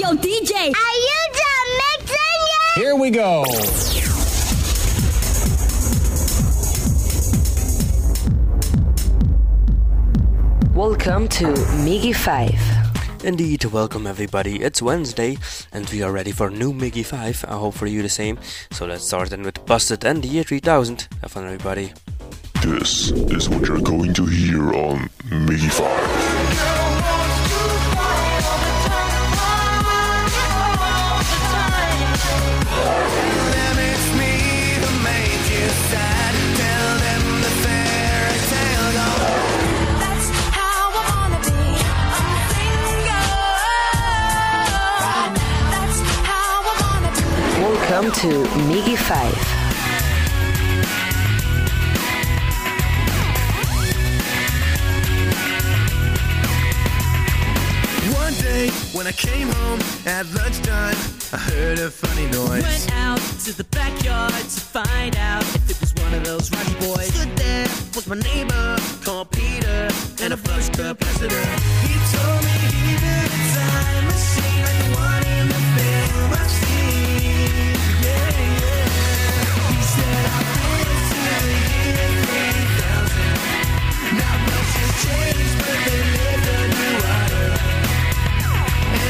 Yo, DJ, Are you done mixing yet? Here we go. Welcome to Miggy 5. Indeed, welcome everybody. It's Wednesday and we are ready for new Miggy 5. I hope for you the same. So let's start then with Busted and the year 3000. Have fun, everybody. This is what you're going to hear on Miggy 5. Welcome to Miggy 5. One day when I came home at lunchtime, I heard a funny noise. Went out to the backyard to find out if it was one of those rocky boys. Stood there was my neighbor called Peter and a flush capacitor. He told me he built a time machine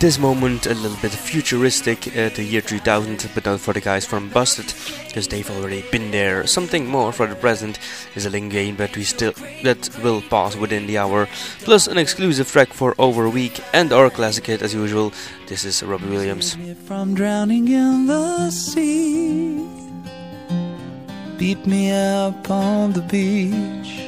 This moment, a little bit futuristic, uh, the year 3000, but not for the guys from Busted, because they've already been there. Something more for the present is a link game that we still that will pass within the hour, plus an exclusive track for over a week and our classic hit as usual. This is Robbie Williams. from drowning in the sea. Beat me up on the beach.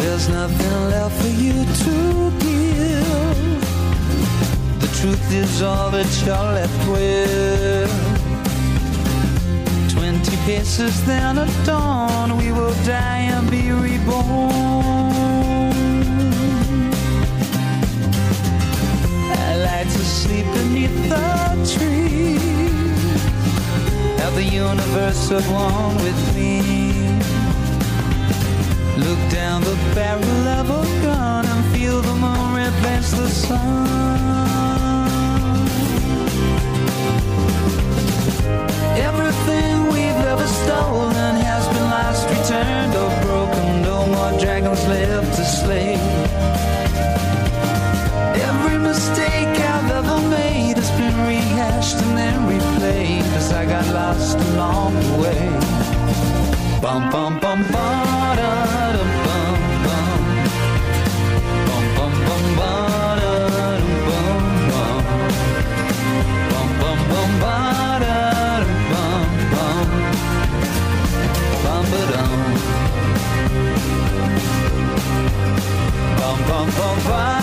There's nothing left for you to give. The truth is all that you're left with. Twenty paces, then at dawn, we will die and be reborn. I like to sleep beneath The universe at one with me. Look down the barrel of a gun and feel the moon replace the sun. Everything we've ever stolen has been lost, returned, or broken. No more dragons left to slay. I got lost along the way. Bum bum bum ba da dum bum bum. Bum bum bum ba da dum bum bum. Bum bum bum ba da dum bum bum. Bum ba dum. Bum bum bum ba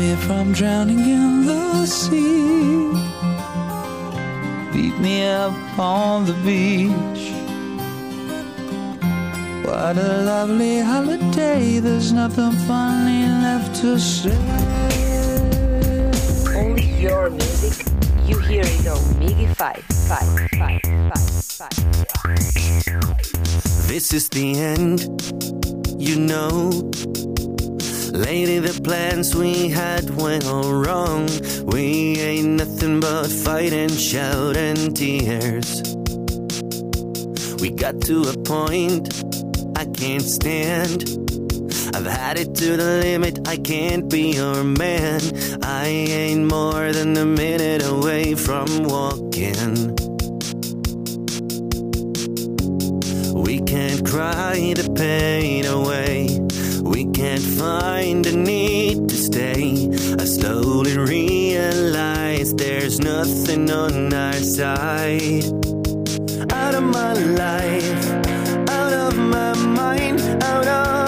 me from drowning in the sea. Beat me up on the beach. What a lovely holiday. There's nothing funny left to say. Only your music. You hear it on Miggy 5. 5, 5, 5, 5. This is the end, you know. Lately, the plans we had went all wrong. We ain't nothing but fight and shout and tears. We got to a point I can't stand. I've had it to the limit, I can't be your man. I ain't more than a minute away from walking. We can't cry the pain away. Can't find a need to stay. I slowly realize there's nothing on our side. Out of my life, out of my mind, out of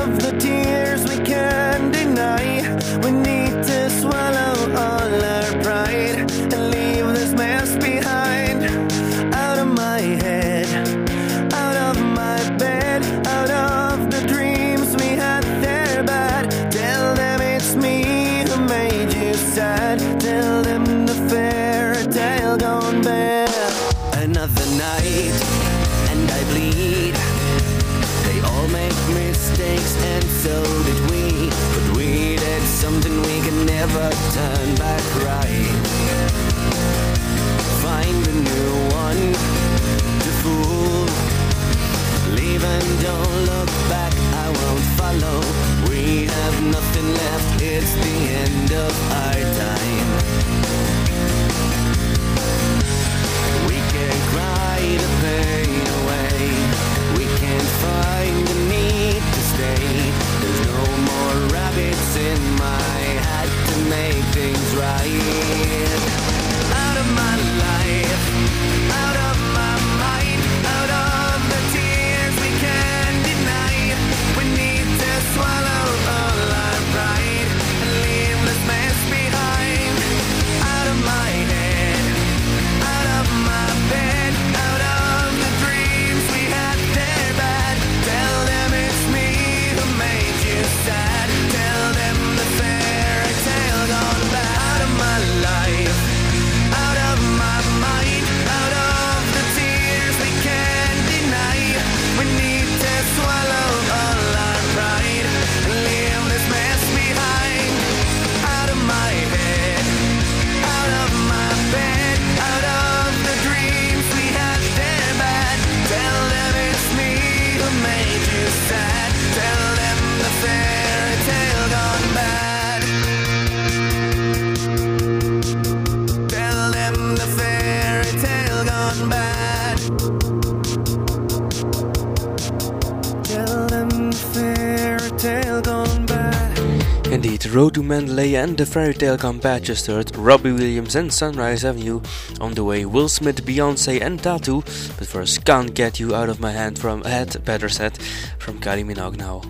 and the Fairy Tale just heard Robbie Williams and Sunrise Avenue. On the way, Will Smith, Beyonce and Tattoo. But first, Can't Get You Out of My Hand from Head, better said, from Kylie Minogue now.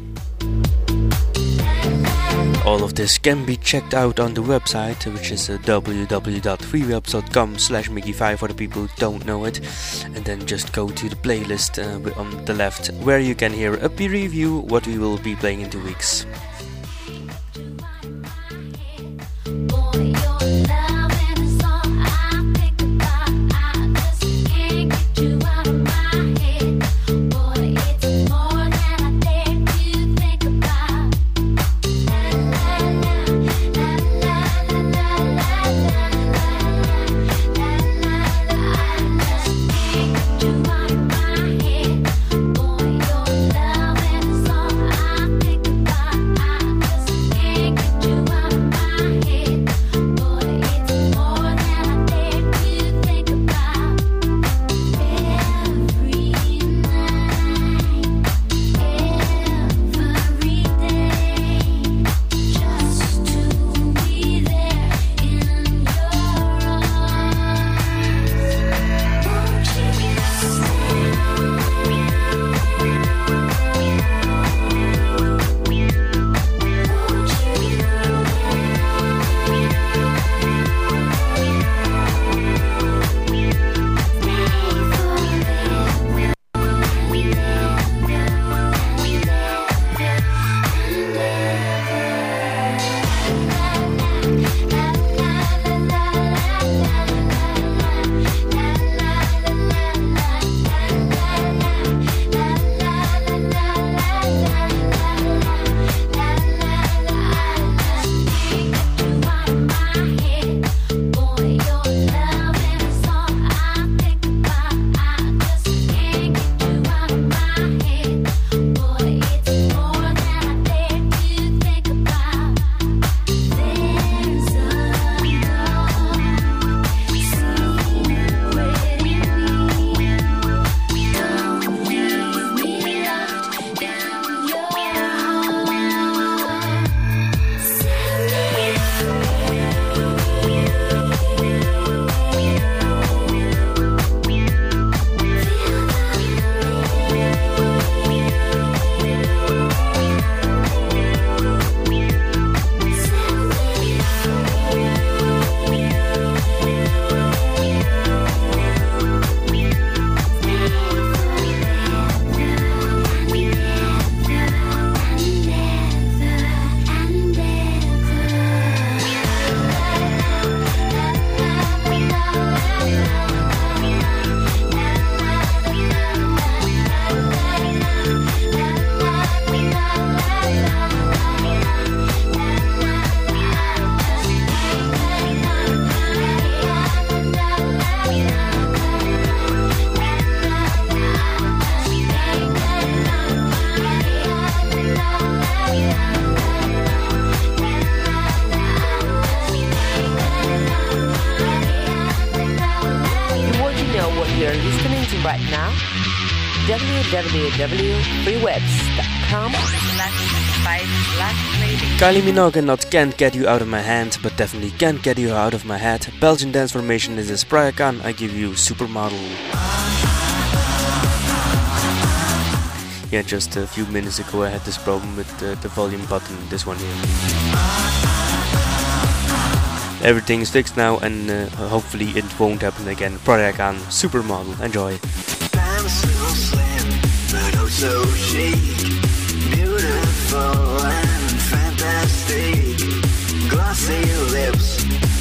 All of this can be checked out on the website, which is uh, www.freewebs.com slash Mickey5 for the people who don't know it. And then just go to the playlist uh, on the left, where you can hear a peer review what we will be playing in two weeks. Radio. Kylie Minogue and not Can't Get You Out of My Hand, but definitely Can't Get You Out of My Head. Belgian dance formation, this is Praia Khan, I give you Supermodel. Yeah, just a few minutes ago I had this problem with the, the volume button, this one here. Everything is fixed now and uh, hopefully it won't happen again. Praia Khan, Supermodel, enjoy. So slim, but oh so chic. Beautiful Glossy lips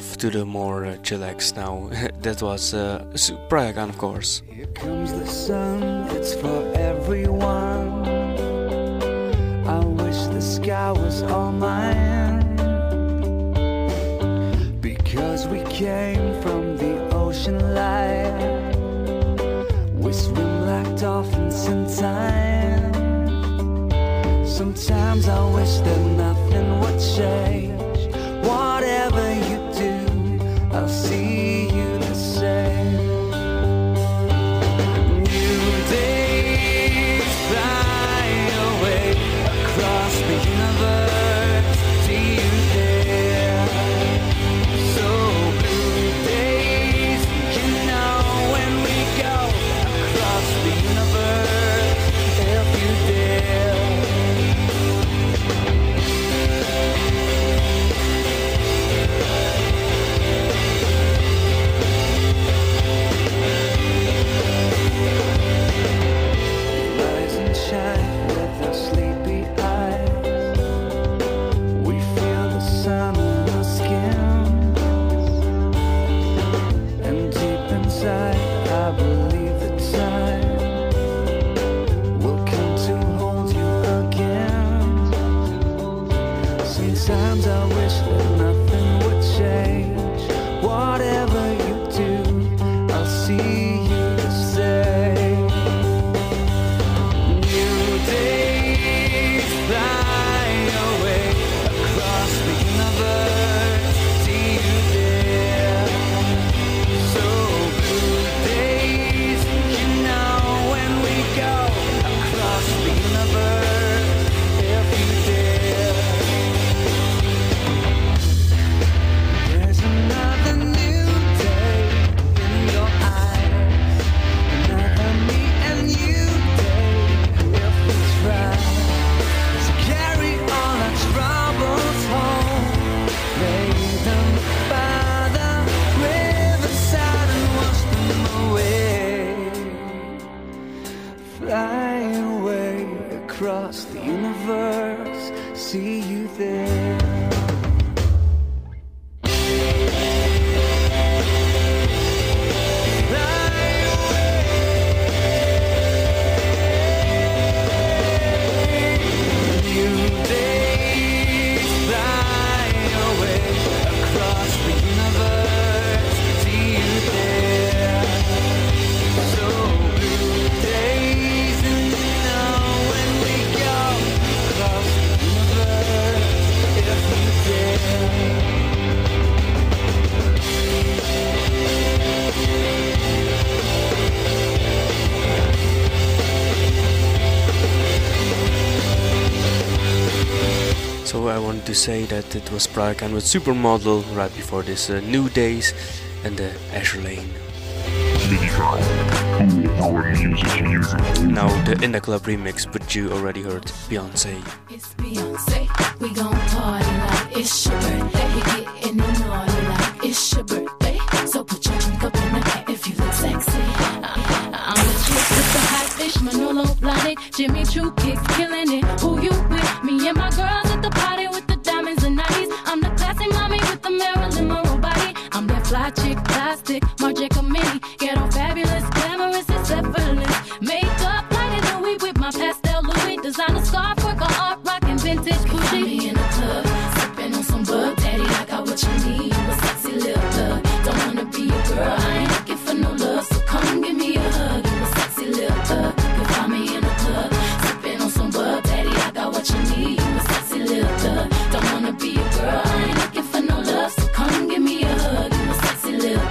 to the more uh, chillax now. that was uh, Suprayagan, of course. Here comes the sun, it's for everyone. I wish the sky was all mine. Because we came from the ocean light. We swim like dolphins in time. Sometimes I wish that nothing would change. across the universe. See you there. that it was Prague and with Supermodel right before this uh, New Days and the Azure Lane. Now the In the Club remix, but you already heard Beyonce. It's Beyonce, we gon' party like it's your birthday, we getting on all like it's your birthday.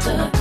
doctor.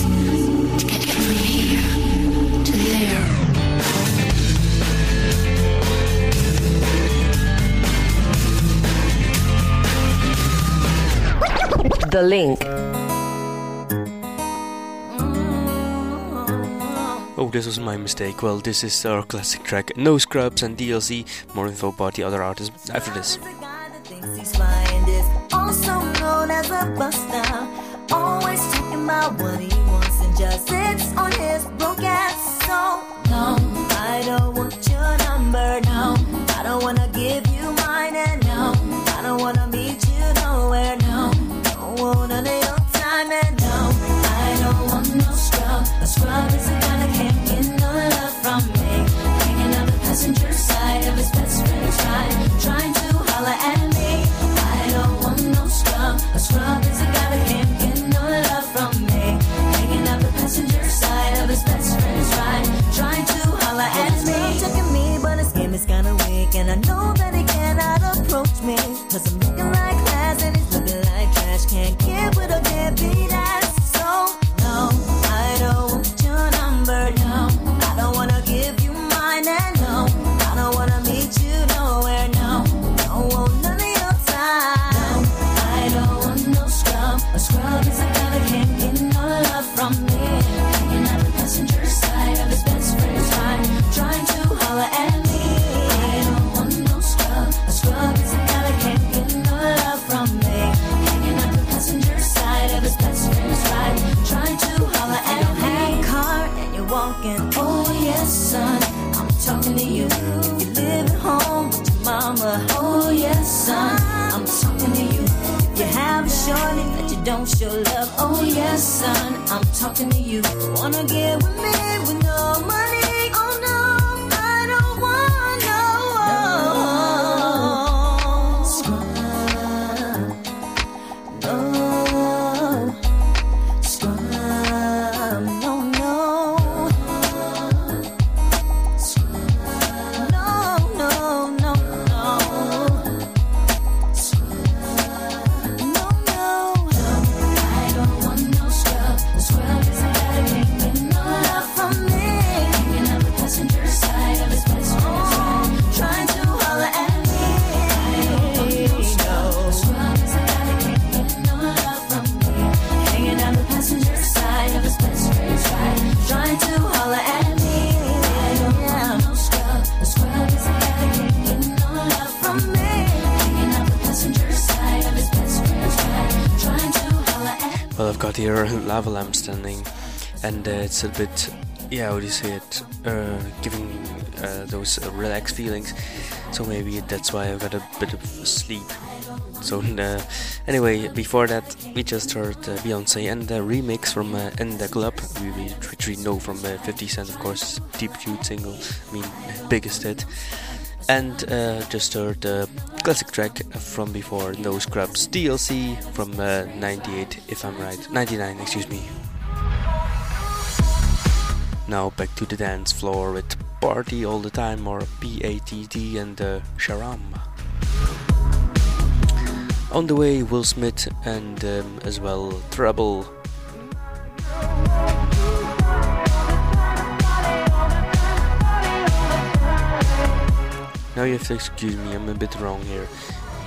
the link. Oh, this was my mistake. Well, this is our classic track No Scrubs and DLC. More info about the other artists after this. I don't want your number. I don't wanna give you scrub is a level I'm standing, and uh, it's a bit, yeah, how do you say it, uh, giving uh, those relaxed feelings. So maybe that's why I got a bit of sleep. So uh, anyway, before that we just heard uh, Beyonce and the remix from uh, In the Club, which we know from uh, 50 Cent, of course, Deep debut single, I mean biggest hit. And uh, just heard the classic track from before, No Scrubs DLC from uh, 98, if I'm right, 99, excuse me. Now back to the dance floor with Party All the Time or PATT and uh, Sharam. On the way, Will Smith and um, as well Trouble. Now you have to excuse me, I'm a bit wrong here.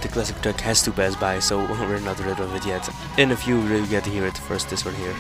The classic track has to pass by, so we're not rid of it yet. In a few, you get to hear it first. This one here.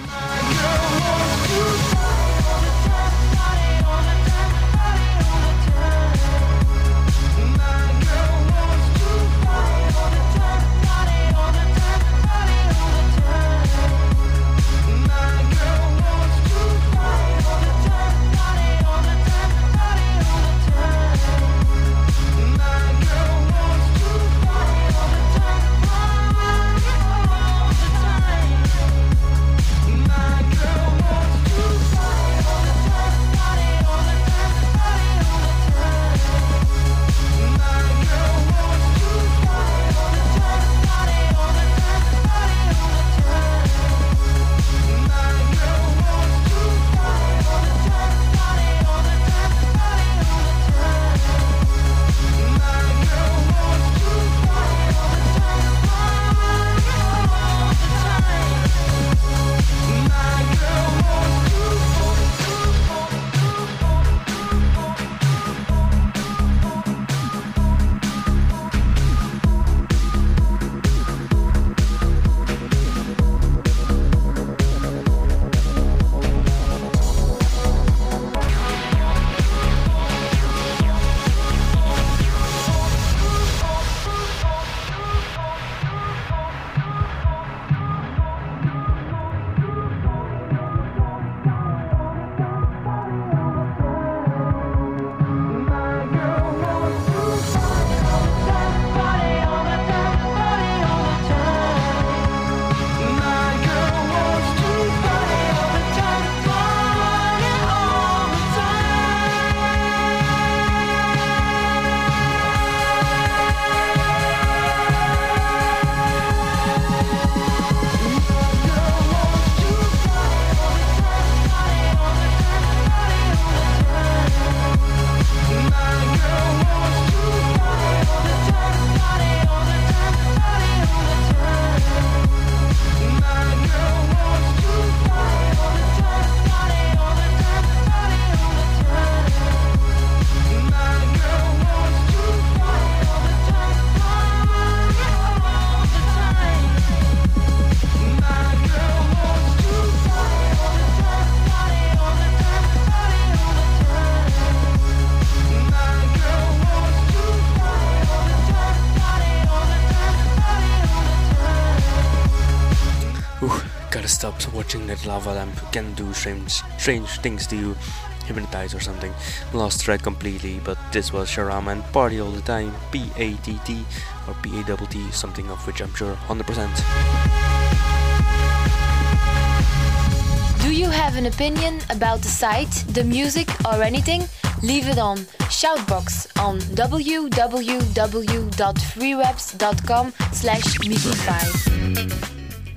Stop watching that lava lamp. Can do strange, strange things to you, hypnotize or something. Lost track completely, but this was Sharam and Party All the Time, P A T T or P A T T, something of which I'm sure 100%. Do you have an opinion about the site, the music, or anything? Leave it on Shoutbox on www.freewebs.com slash Miggy5.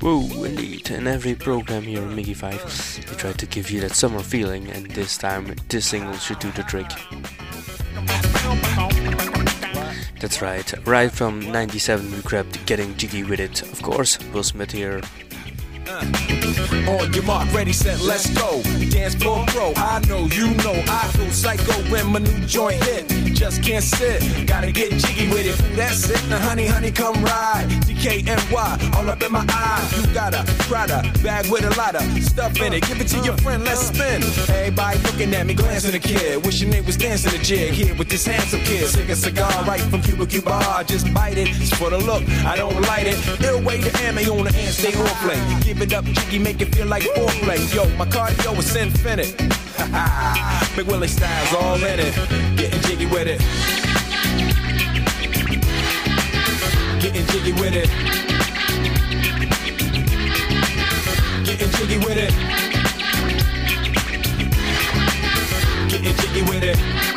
Whoa, indeed. In every program here on Miggy 5, we try to give you that summer feeling, and this time this single should do the trick. That's right, right from 97 we grabbed Getting Jiggy With It. Of course, Will Smith here. Uh. On your mark, ready, set, let's go. Dance floor pro, I know, you know, I go psycho when my new joint hit. Just can't sit, gotta get jiggy with it. That's it, now honey, honey, come ride. DKNY, all up in my eye. You got a Prada bag with a lot of stuff in it. Give it to your friend, let's spin. Everybody looking at me, glancing a kid. Wishing they was dancing a jig here with this handsome kid. Sick a cigar right from Cuba Cuba. Just bite it, it's for the look, I don't light it. Ill way to ammo on the hand, stay on play. Give it up, jiggy, make it feel like foreplay. Yo, my cardio is infinite. Big Willie style's all in it. Getting jiggy with it. Getting jiggy with it. Getting jiggy with it. Getting jiggy with it.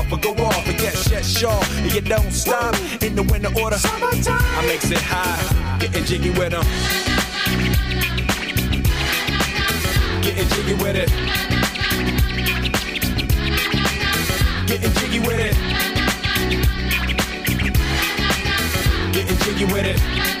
or go off. And yes, yes, sure. And you don't stop in the winter order. I makes it high, getting jiggy with them. Getting jiggy with it. Getting jiggy with it. Getting jiggy with it.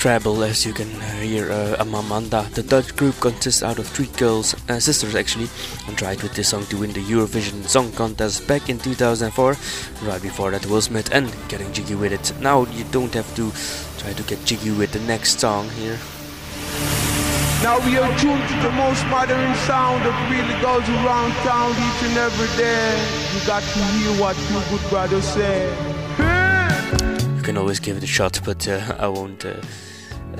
Treble, as you can hear, uh, Amambanda. The Dutch group consists out of three girls, uh, sisters actually, and tried with this song to win the Eurovision Song Contest back in 2004. Right before that, Will Smith and Getting Jiggy with It. Now you don't have to try to get jiggy with the next song here. Now we are tuned to the most modern sound that really goes around town each and every day. You got to hear what your good brother said. You can always give it a shot, but uh, I won't. Uh,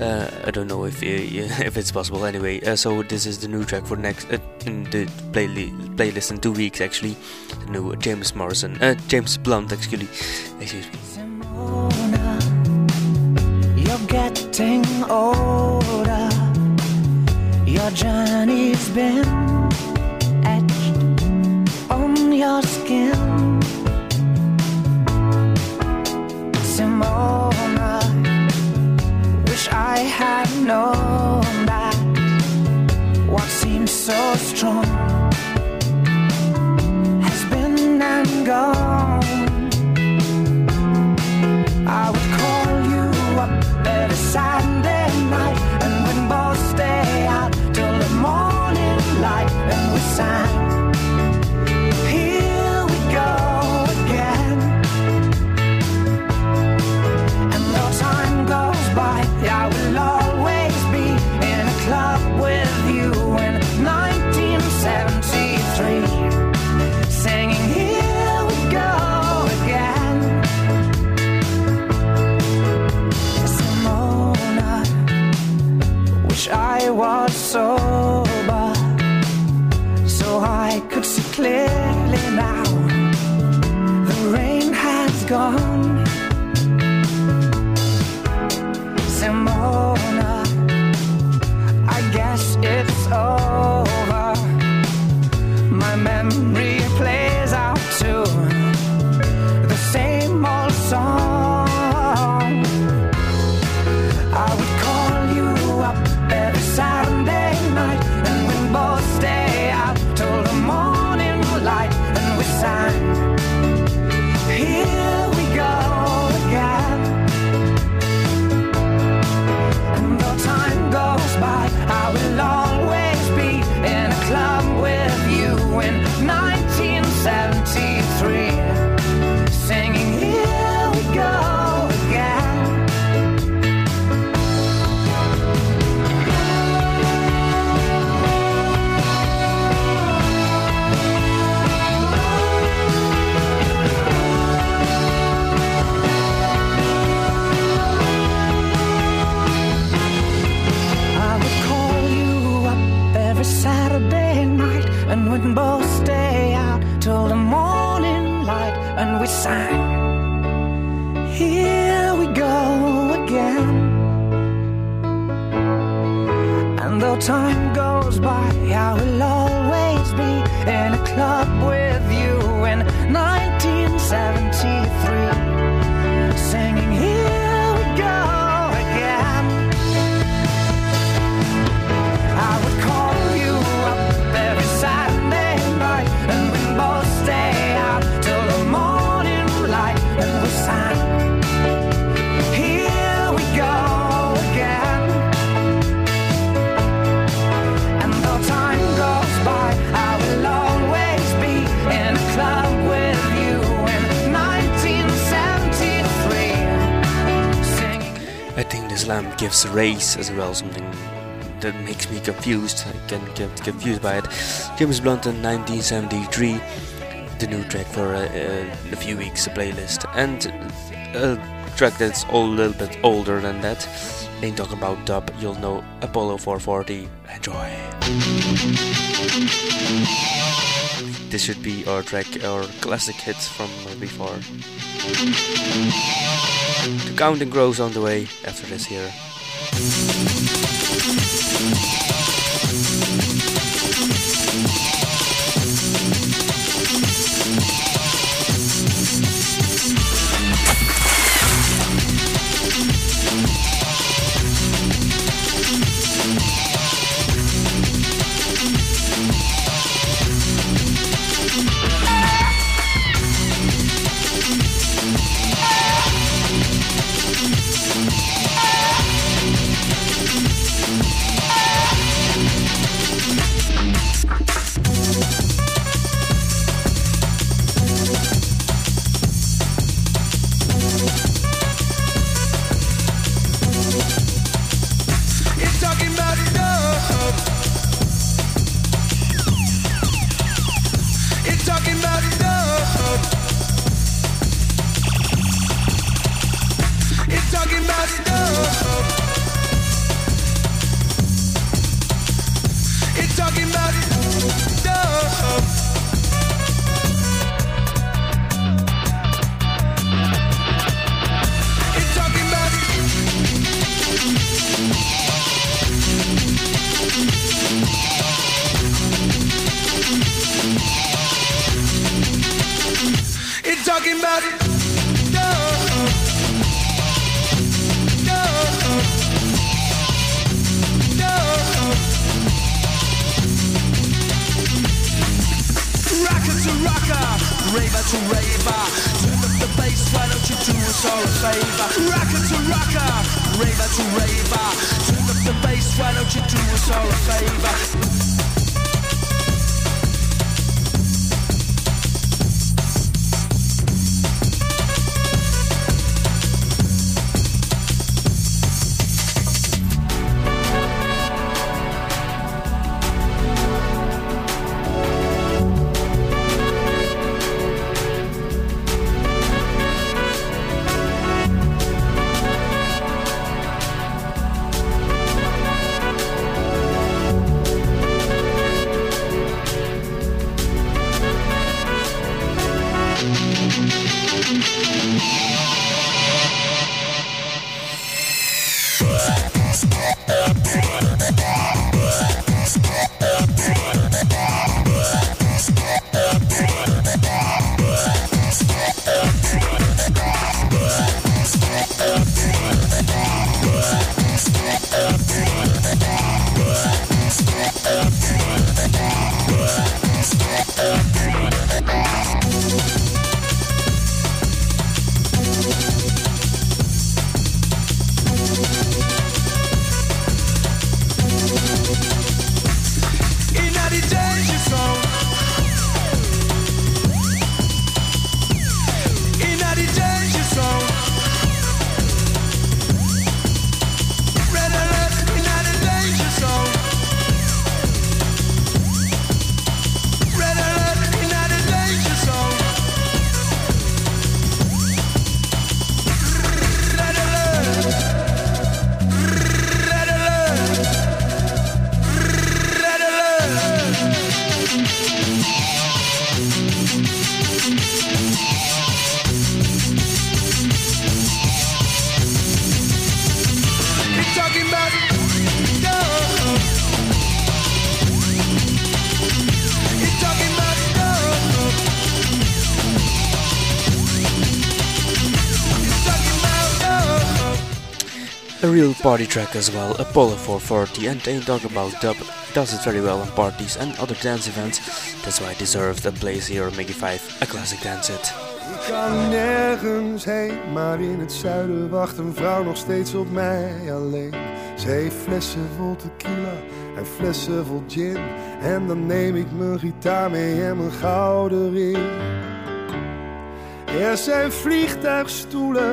uh, I don't know if if it's possible. Anyway, uh, so this is the new track for next uh, the playli- playlist in two weeks. Actually, the new James Morrison, uh, James Blunt, actually. Excuse me. You're getting older. Your journey's been gives race as well, something that makes me confused. I can get confused by it. James Blunt in 1973, the new track for uh, uh, a few weeks, a playlist, and a track that's all a little bit older than that. Ain't talking about dub, you'll know Apollo 440. Enjoy. This should be our track, our classic hits from before. The Counting Crows on the way after this here. Thank real party track as well, Apollo 440, and ain't talk about dub, does it very well on parties and other dance events. That's why it deserved a place here on Mickey 5, a classic dance hit. Ik kan nergens heen, maar in het zuiden wacht een vrouw nog steeds op mij alleen. Ze heeft flessen vol tequila en flessen vol gin. En dan neem ik mijn gitaar mee en mijn gouden ring. Er zijn vliegtuigstoelen,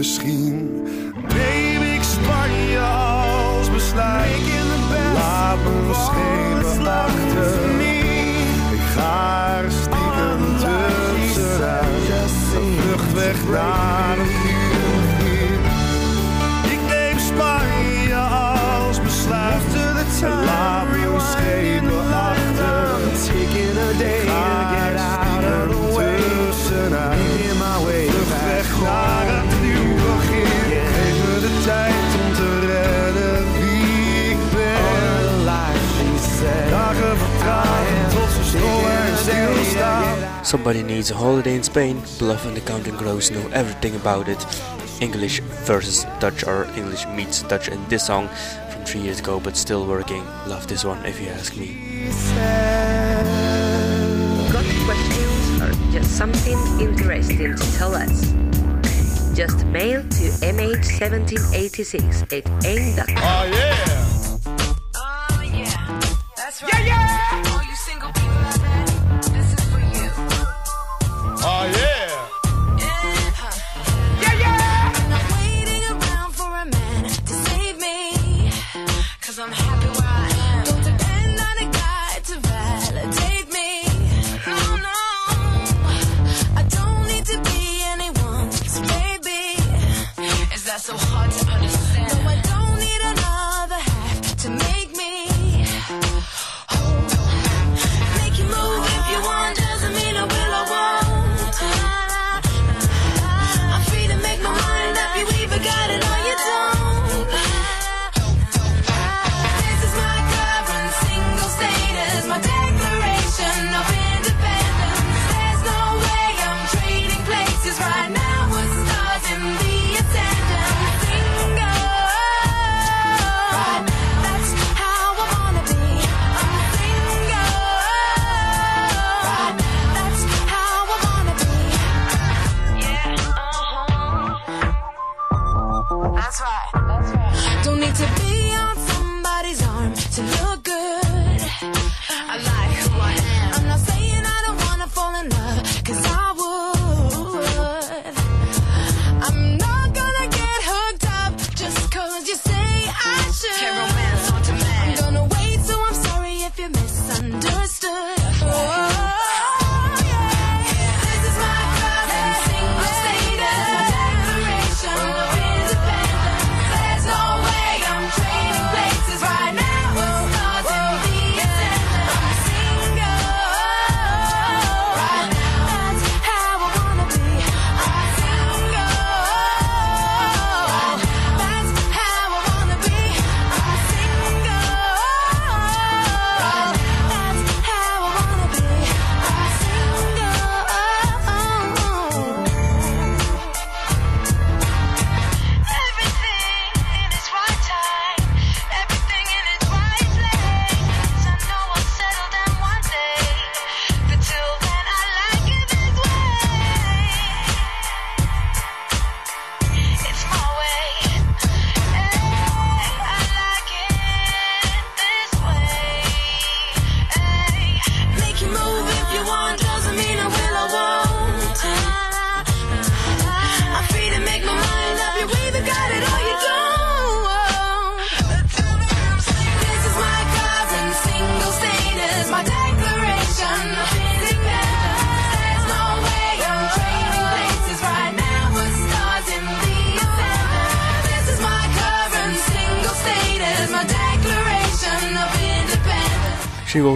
misschien. Neem ik Spanje als besluit. Laat me schepen achter. Ik ga er stiekem tussenuit. Een vlucht weg naar een nieuw Ik neem Spanje als besluit. Laat me schepen achter. Somebody needs a holiday in Spain, Bløf and the Counting Crows know everything about it. English versus Dutch or English meets Dutch in this song from three years ago, but still working. Love this one if you ask me. Got questions or just something interesting to tell us? Just mail to MH1786 at aim.com. Oh, ah, yeah!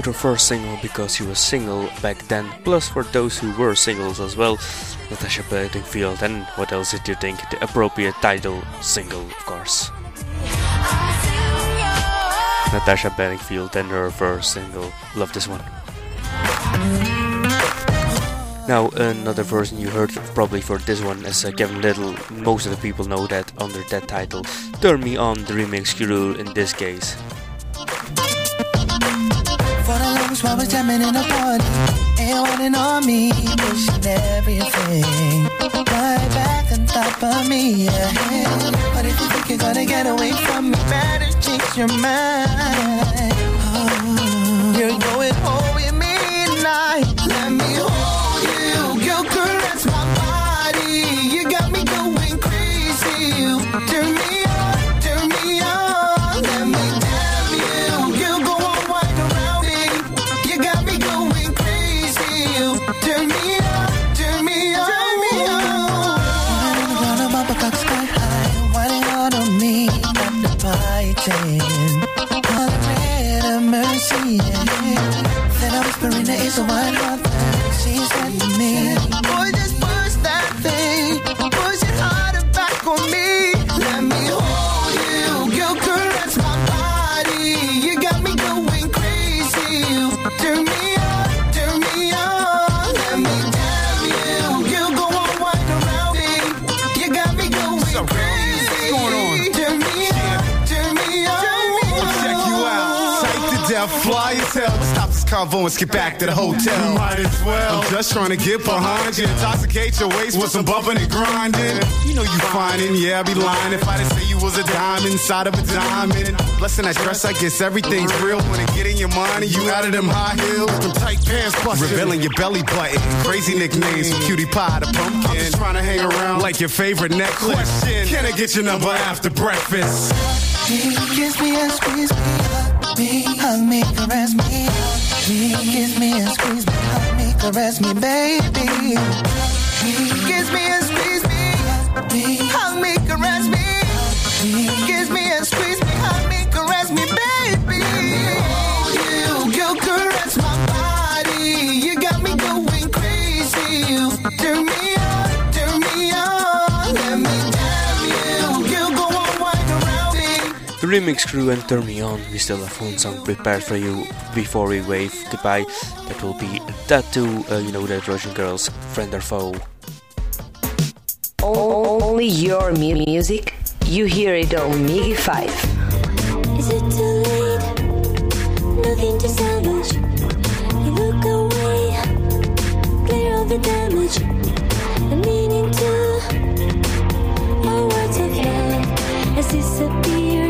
Her first single because she was single back then, plus for those who were singles as well, Natasha Bedingfield and what else did you think? The appropriate title, single of course. Natasha Bedingfield and her first single, love this one. Now, another version you heard probably for this one is uh, Kevin Lyttle. Most of the people know that under that title. Turn Me On, the remix Crew. in this case. While we're jamming in a party. Ain't wanting on me, pushing everything. Right back on top of me, yeah. But if you think you're gonna get away from me, better change your mind. Oh, you're going home with me so I know Stop this convo and skip back to the hotel. Might as well. I'm just trying to get behind you. Intoxicate your waist with some bumping and grinding. You know you finding, yeah, I'd be lying if I didn't say you was a diamond inside of a diamond. Blessing that dress, I guess everything's real when it get in your mind and you out of them high heels. Them tight pants busting. Revealing your belly button. Crazy nicknames from cutie pie to pumpkin. I'm just trying to hang around like your favorite necklace. Question, can I get your number after breakfast? Kiss me and squeeze me, hug me, hug me, me. Kiss me and squeeze me, hug me, caress me, baby. Kiss me and squeeze me, hug me, caress me. Kiss me and squeeze me, remix crew and Turn Me On. We still have one song prepared for you before we wave goodbye. That will be t.A.T.u., uh, you know, that Russian girls, friend or foe. Only your mu- music, you hear it on Miggy 5. Is it too late? Nothing to salvage. You look away, clear all the damage. The meaning to our words of love has disappeared.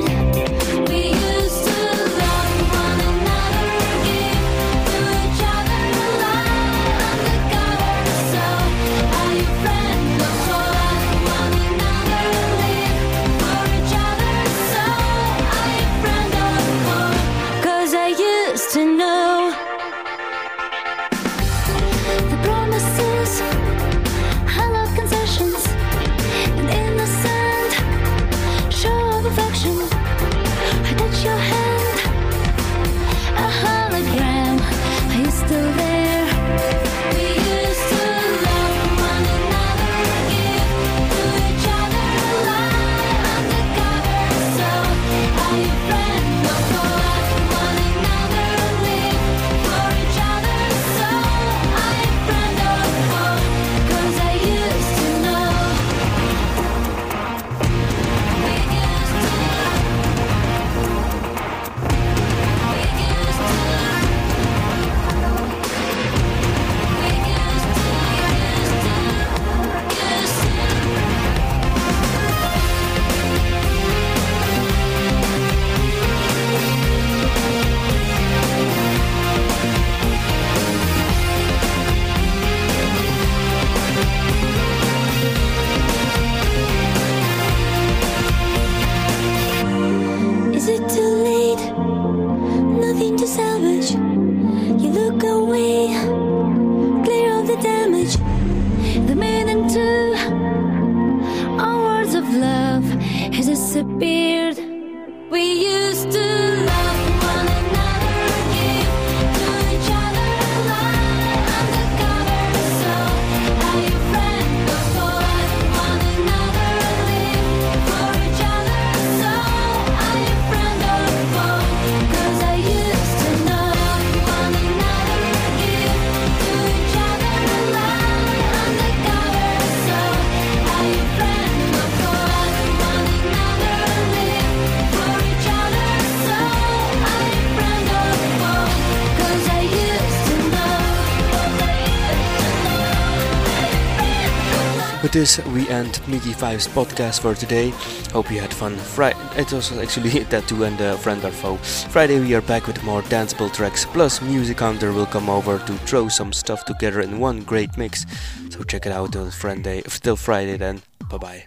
This, we end Mickey Five's podcast for today. Hope you had fun. Friday, it was actually t.A.T.u. and uh, Friend or Foe. Friday, we are back with more danceable tracks. Plus, Music Hunter will come over to throw some stuff together in one great mix. So check it out till Friday. Till Friday, then. Bye bye.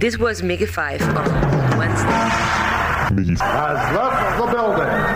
This was Mickey 5 on Wednesday. Mickey. Has left the building.